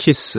kiss.